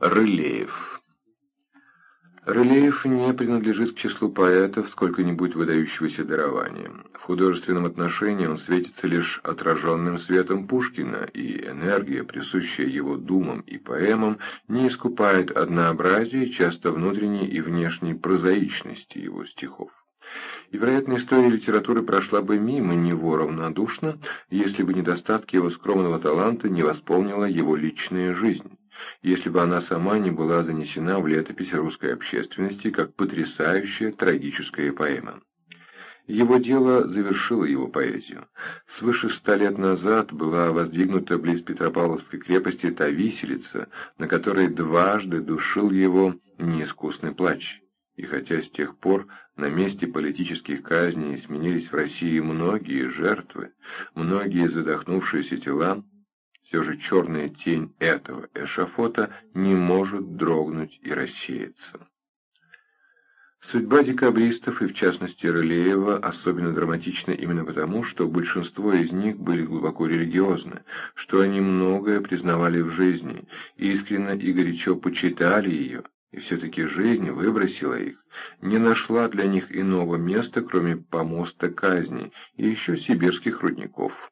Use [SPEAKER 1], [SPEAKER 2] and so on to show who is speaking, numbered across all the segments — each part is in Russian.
[SPEAKER 1] Рылеев Рылеев не принадлежит к числу поэтов сколько-нибудь выдающегося дарования. В художественном отношении он светится лишь отраженным светом Пушкина, и энергия, присущая его думам и поэмам, не искупает однообразие, часто внутренней и внешней прозаичности его стихов. И, вероятно, история литературы прошла бы мимо него равнодушно, если бы недостатки его скромного таланта не восполнила его личная жизнь если бы она сама не была занесена в летопись русской общественности как потрясающая трагическая поэма. Его дело завершило его поэзию. Свыше ста лет назад была воздвигнута близ Петропавловской крепости та виселица, на которой дважды душил его неискусный плач. И хотя с тех пор на месте политических казней сменились в России многие жертвы, многие задохнувшиеся тела, все же черная тень этого эшафота не может дрогнуть и рассеяться. Судьба декабристов, и в частности Рылеева, особенно драматична именно потому, что большинство из них были глубоко религиозны, что они многое признавали в жизни, искренне и горячо почитали ее, и все-таки жизнь выбросила их, не нашла для них иного места, кроме помоста казни и еще сибирских рудников.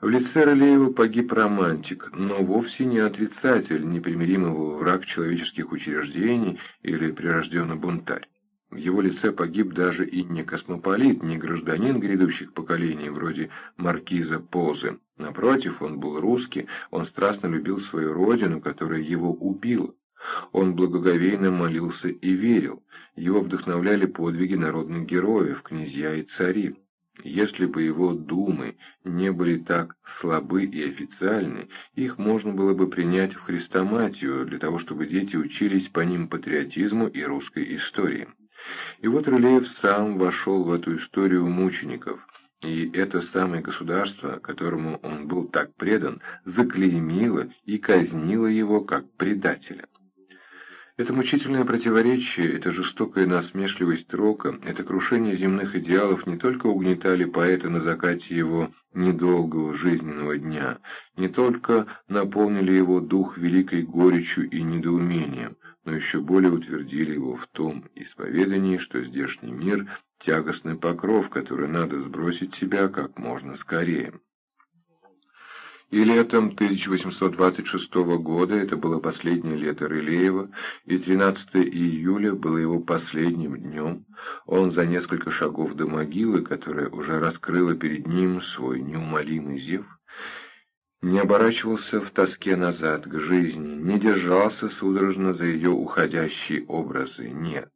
[SPEAKER 1] В лице Рылеева погиб романтик, но вовсе не отрицатель, непримиримый враг человеческих учреждений или прирожденный бунтарь. В его лице погиб даже и не космополит, не гражданин грядущих поколений, вроде маркиза Позы. Напротив, он был русский, он страстно любил свою родину, которая его убила. Он благоговейно молился и верил. Его вдохновляли подвиги народных героев, князья и цари. Если бы его думы не были так слабы и официальны, их можно было бы принять в хрестоматию для того, чтобы дети учились по ним патриотизму и русской истории. И вот Рылеев сам вошел в эту историю мучеников, и это самое государство, которому он был так предан, заклеймило и казнило его как предателя. Это мучительное противоречие, эта жестокая насмешливость рока, это крушение земных идеалов не только угнетали поэта на закате его недолгого жизненного дня, не только наполнили его дух великой горечью и недоумением, но еще более утвердили его в том исповедании, что здешний мир – тягостный покров, который надо сбросить себя как можно скорее. И летом 1826 года, это было последнее лето Рылеева, и 13 июля было его последним днем, он за несколько шагов до могилы, которая уже раскрыла перед ним свой неумолимый зев, не оборачивался в тоске назад к жизни, не держался судорожно за ее уходящие образы, нет.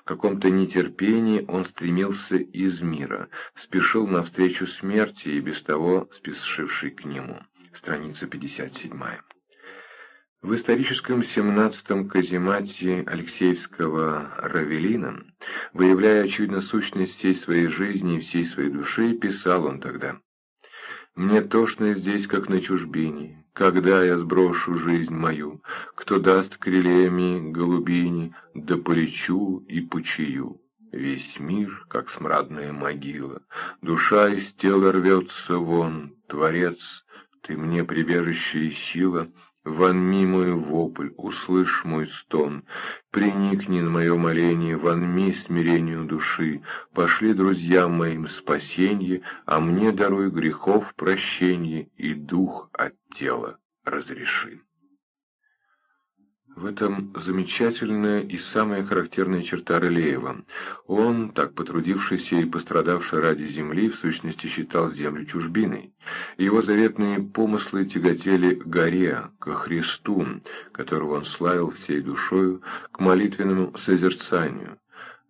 [SPEAKER 1] В каком-то нетерпении он стремился из мира, спешил навстречу смерти и без того спешивший к нему. Страница 57. В историческом 17-м каземате Алексеевского Равелина, выявляя очевидно сущность всей своей жизни и всей своей души, писал он тогда «Мне тошно здесь, как на чужбине, когда я сброшу жизнь мою, кто даст крыльями голубини, да полечу и почию. Весь мир, как смрадная могила, душа из тела рвется вон, Творец, ты мне прибежище и сила, Вонми мой вопль, услышь мой стон, Приникни на мое моление, вонми смирению души, Пошли друзьям моим спасенье, А мне даруй грехов прощенье И дух от тела разреши. В этом замечательная и самая характерная черта Рылеева. Он, так потрудившийся и пострадавший ради земли, в сущности считал землю чужбиной. Его заветные помыслы тяготели к горе, ко Христу, которого он славил всей душою, к молитвенному созерцанию.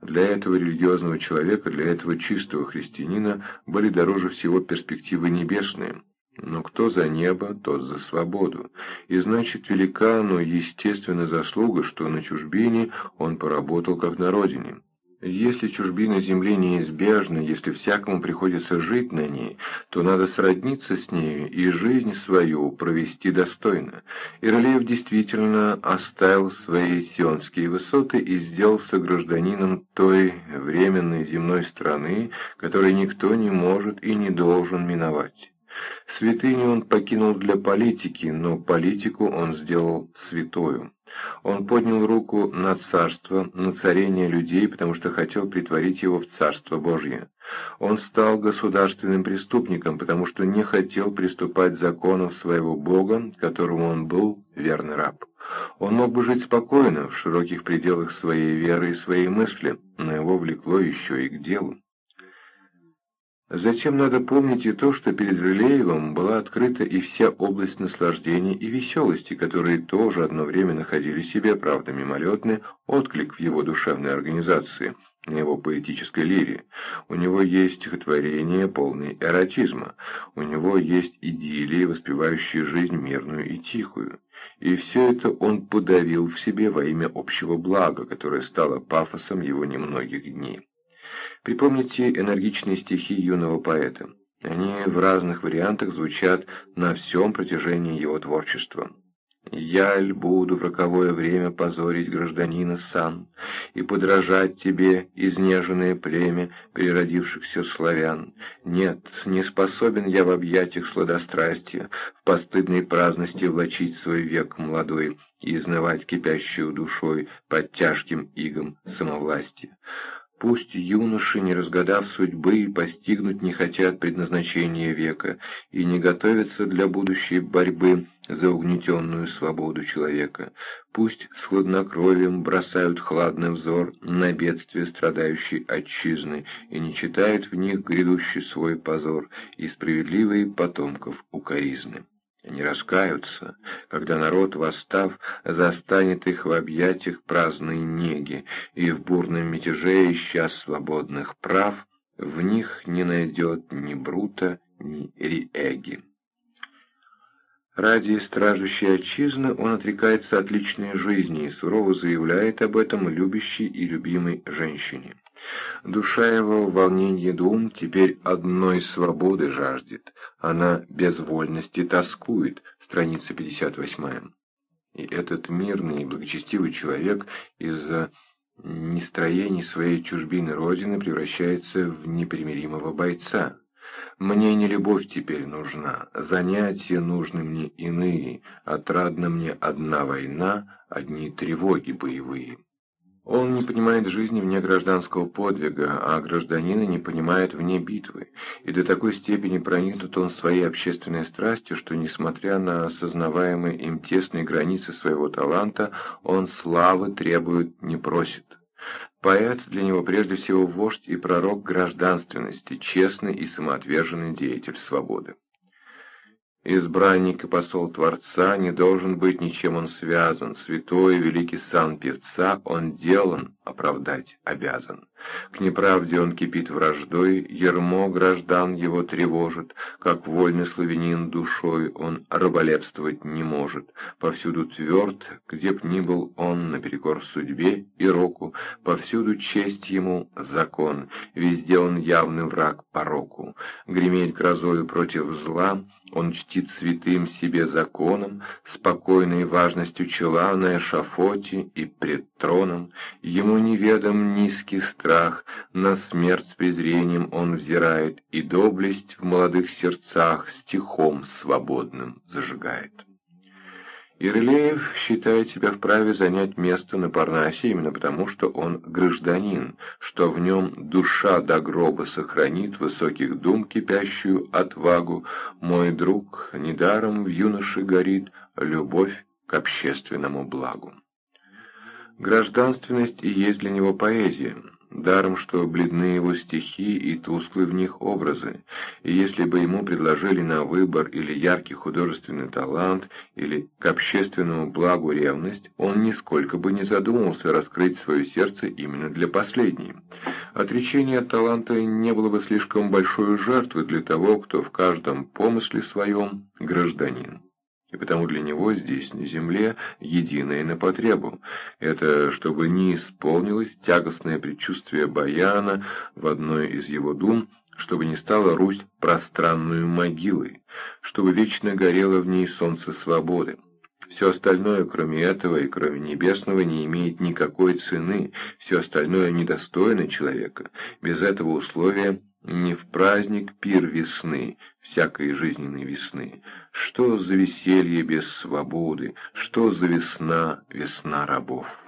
[SPEAKER 1] Для этого религиозного человека, для этого чистого христианина были дороже всего перспективы небесные – но кто за небо, тот за свободу. И значит, велика, но естественно заслуга, что на чужбине он поработал как на родине. Если чужбина земли неизбежна, если всякому приходится жить на ней, то надо сродниться с нею и жизнь свою провести достойно. Ирлеев действительно оставил свои сионские высоты и сделался гражданином той временной земной страны, которой никто не может и не должен миновать. Святыню он покинул для политики, но политику он сделал святою. Он поднял руку на царство, на царение людей, потому что хотел притворить его в царство Божье. Он стал государственным преступником, потому что не хотел приступать законов своего Бога, которому он был верный раб. Он мог бы жить спокойно, в широких пределах своей веры и своей мысли, но его влекло еще и к делу. Затем надо помнить и то, что перед Рылеевым была открыта и вся область наслаждения и веселости, которые тоже одно время находили себе, правда мимолетный, отклик в его душевной организации, на его поэтической лире. У него есть стихотворение, полное эротизма, у него есть идиллии, воспевающие жизнь мирную и тихую. И все это он подавил в себе во имя общего блага, которое стало пафосом его немногих дней. Припомните энергичные стихи юного поэта. Они в разных вариантах звучат на всем протяжении его творчества. «Яль буду в роковое время позорить гражданина сан и подражать тебе, изнеженное племя переродившихся славян. Нет, не способен я в объятиях сладострастия, в постыдной праздности влачить свой век молодой и изнывать кипящую душой под тяжким игом самовластия. Пусть юноши, не разгадав судьбы, постигнуть не хотят предназначения века и не готовятся для будущей борьбы за угнетенную свободу человека. Пусть с хладнокровием бросают хладный взор на бедствие страдающей отчизны и не читают в них грядущий свой позор и справедливые потомков укоризны. Они раскаются, когда народ, восстав, застанет их в объятиях праздной неги, и в бурном мятеже, ища свободных прав, в них не найдет ни Брута, ни Риэги. Ради страждущей отчизны он отрекается от личной жизни и сурово заявляет об этом любящей и любимой женщине. Душа его в волнении дум теперь одной свободы жаждет, она без вольности тоскует, страница 58. И этот мирный и благочестивый человек из-за нестроений своей чужбины Родины превращается в непримиримого бойца. Мне не любовь теперь нужна, занятия нужны мне иные, отрадна мне одна война, одни тревоги боевые. Он не понимает жизни вне гражданского подвига, а гражданина не понимает вне битвы, и до такой степени проникнут он своей общественной страстью, что, несмотря на осознаваемые им тесные границы своего таланта, он славы требует, не просит. Поэт для него прежде всего вождь и пророк гражданственности, честный и самоотверженный деятель свободы. Избранник и посол Творца, не должен быть ничем он связан, святой и великий сан певца он делан, оправдать обязан. К неправде он кипит враждой, ермо граждан его тревожит, как вольный славянин душой он раболепствовать не может. Повсюду тверд, где б ни был он, наперекор судьбе и року, повсюду честь ему закон, везде он явный враг пороку. Греметь грозою против зла, он чтит святым себе законом, спокойной важностью чела на эшафоте и пред троном. Ему неведом низкий страх, на смерть с презрением он взирает, и доблесть в молодых сердцах стихом свободным зажигает. Ирлеев считает себя вправе занять место на Парнасе именно потому, что он гражданин, что в нем душа до гроба сохранит высоких дум кипящую отвагу. Мой друг, недаром в юноше горит любовь к общественному благу. Гражданственность и есть для него поэзия. Даром, что бледны его стихи и тусклы в них образы, и если бы ему предложили на выбор или яркий художественный талант, или к общественному благу ревность, он нисколько бы не задумался раскрыть свое сердце именно для последней. Отречение от таланта не было бы слишком большой жертвой для того, кто в каждом помысле своем гражданин и потому для него здесь, на земле, единое на потребу. Это чтобы не исполнилось тягостное предчувствие Баяна в одной из его дум, чтобы не стала Русь пространную могилой, чтобы вечно горело в ней солнце свободы. Все остальное, кроме этого и кроме небесного, не имеет никакой цены, все остальное недостойно человека. Без этого условия Не в праздник пир весны, всякой жизненной весны. Что за веселье без свободы, что за весна, весна рабов.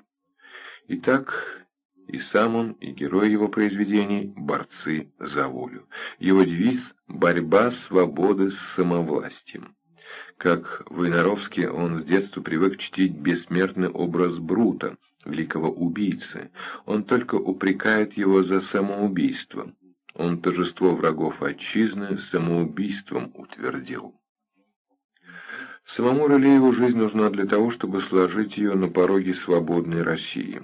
[SPEAKER 1] Итак, и сам он, и герой его произведений – борцы за волю. Его девиз – борьба свободы с самовластием. Как Войнаровский, он с детства привык чтить бессмертный образ Брута, великого убийцы. Он только упрекает его за самоубийство. Он торжество врагов отчизны самоубийством утвердил. Самому Рылееву жизнь нужна для того, чтобы сложить ее на пороге свободной России.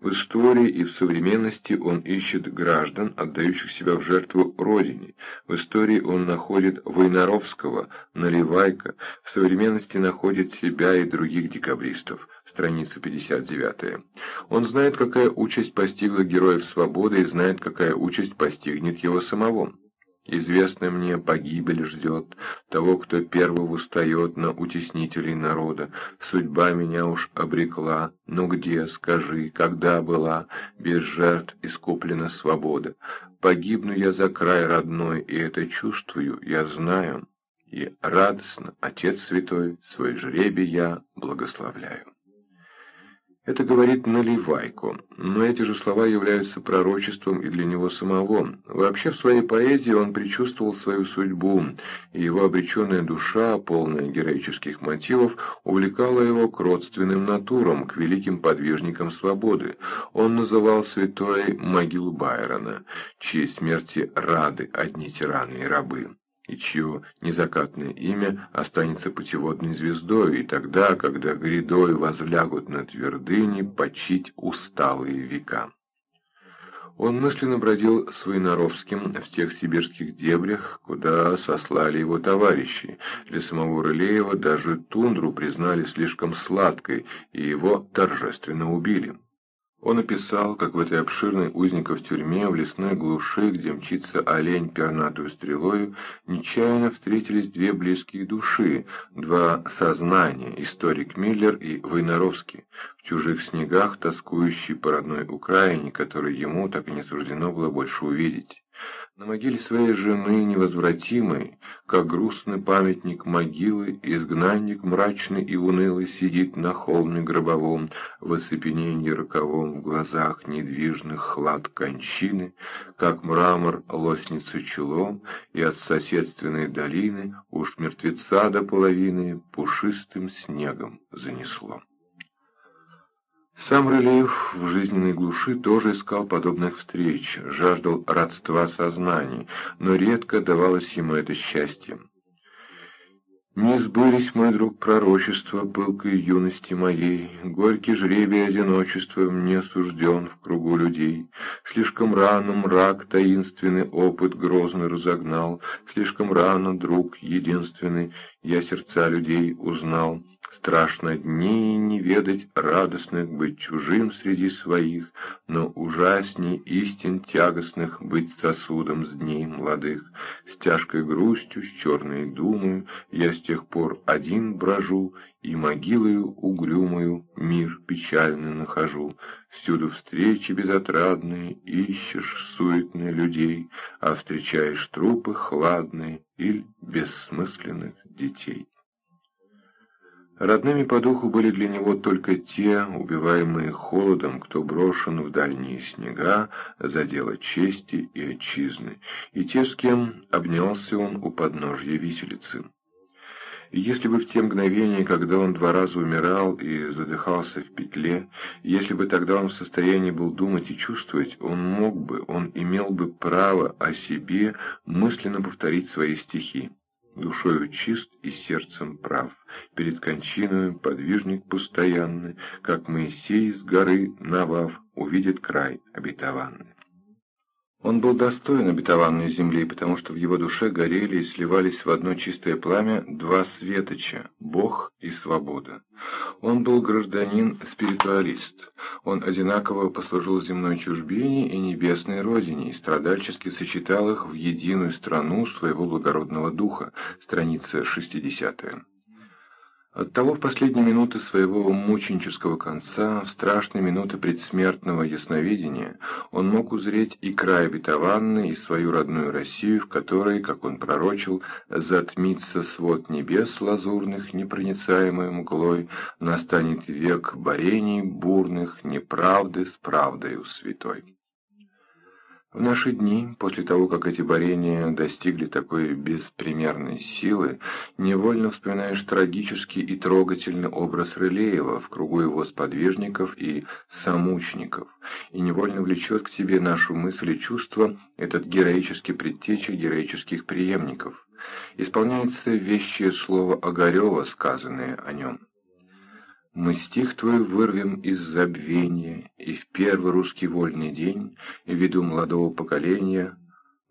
[SPEAKER 1] В истории и в современности он ищет граждан, отдающих себя в жертву Родине. В истории он находит Войнаровского, Наливайка, в современности находит себя и других декабристов. Страница 59. Он знает, какая участь постигла героев свободы и знает, какая участь постигнет его самого. Известно мне, погибель ждет того, кто первого устает на утеснителей народа. Судьба меня уж обрекла, но где, скажи, когда была, без жертв искуплена свобода. Погибну я за край родной, и это чувствую, я знаю, и радостно, Отец Святой, свой жребий я благословляю. Это говорит Наливайко, но эти же слова являются пророчеством и для него самого. Вообще в своей поэзии он предчувствовал свою судьбу, и его обреченная душа, полная героических мотивов, увлекала его к родственным натурам, к великим подвижникам свободы. Он называл святой могилу Байрона, чьей смерти рады одни тираны и рабы и чье незакатное имя останется путеводной звездой, и тогда, когда грядой возлягут на твердыни почить усталые века. Он мысленно бродил с Войнаровским в тех сибирских дебрях, куда сослали его товарищи. Для самого Рылеева даже тундру признали слишком сладкой, и его торжественно убили. Он описал, как в этой обширной узников тюрьме в лесной глуши, где мчится олень пернатую стрелою, нечаянно встретились две близкие души, два сознания, историк Миллер и Войнаровский, в чужих снегах тоскующий по родной Украине, которой ему так и не суждено было больше увидеть. На могиле своей жены невозвратимой, как грустный памятник могилы, изгнанник мрачный и унылый сидит на холме гробовом, в оцепенении роковом в глазах недвижных хлад кончины, как мрамор лоснится челом, и от соседственной долины уж мертвеца до половины пушистым снегом занесло. Сам Рылеев в жизненной глуши тоже искал подобных встреч, жаждал родства сознаний, но редко давалось ему это счастье. Не сбылись, мой друг, пророчества пылкой юности моей, Горький жребий одиночества мне сужден в кругу людей. Слишком рано мрак таинственный опыт грозно разогнал, Слишком рано, друг единственный, я сердца людей узнал. Страшно дней не ведать радостных, быть чужим среди своих, но ужасней истин тягостных быть сосудом с дней молодых. С тяжкой грустью, с черной думою я с тех пор один брожу, и могилою угрюмою мир печальный нахожу. Всюду встречи безотрадные, ищешь суетные людей, а встречаешь трупы хладные или бессмысленных детей. Родными по духу были для него только те, убиваемые холодом, кто брошен в дальние снега за дело чести и отчизны, и те, с кем обнялся он у подножья виселицы. И если бы в те мгновения, когда он два раза умирал и задыхался в петле, если бы тогда он в состоянии был думать и чувствовать, он мог бы, он имел бы право о себе мысленно повторить свои стихи душою чист и сердцем прав, перед кончиною подвижник постоянный, как Моисей с горы Навав увидит край обетованный. Он был достоин обетованной земли, потому что в его душе горели и сливались в одно чистое пламя два светоча – Бог и свобода. Он был гражданин-спиритуалист. Он одинаково послужил земной чужбине и небесной родине и страдальчески сочетал их в единую страну своего благородного духа. Страница 60. Оттого в последние минуты своего мученического конца, в страшные минуты предсмертного ясновидения, он мог узреть и край обетованный, и свою родную Россию, в которой, как он пророчил, затмится свод небес лазурных, непроницаемой мглой, настанет век борений бурных, неправды с правдою святой. В наши дни, после того, как эти борения достигли такой беспримерной силы, невольно вспоминаешь трагический и трогательный образ Рылеева в кругу его сподвижников и самучников, и невольно влечет к тебе нашу мысль и чувство этот героический предтеча героических преемников. Исполняется вещее слово Огарева, сказанное о нем. Мы стих твой вырвем из забвения, И в первый русский вольный день, Ввиду молодого поколения,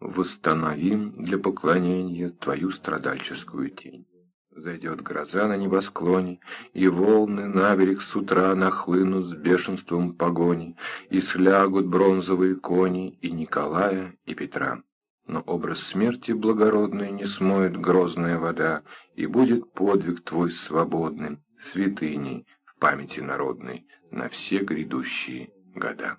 [SPEAKER 1] Восстановим для поклонения Твою страдальческую тень. Зайдет гроза на небосклоне, И волны на берег с утра Нахлынут с бешенством погони, И слягут бронзовые кони И Николая, и Петра. Но образ смерти благородной Не смоет грозная вода, И будет подвиг твой свободным, святыней в памяти народной на все грядущие года.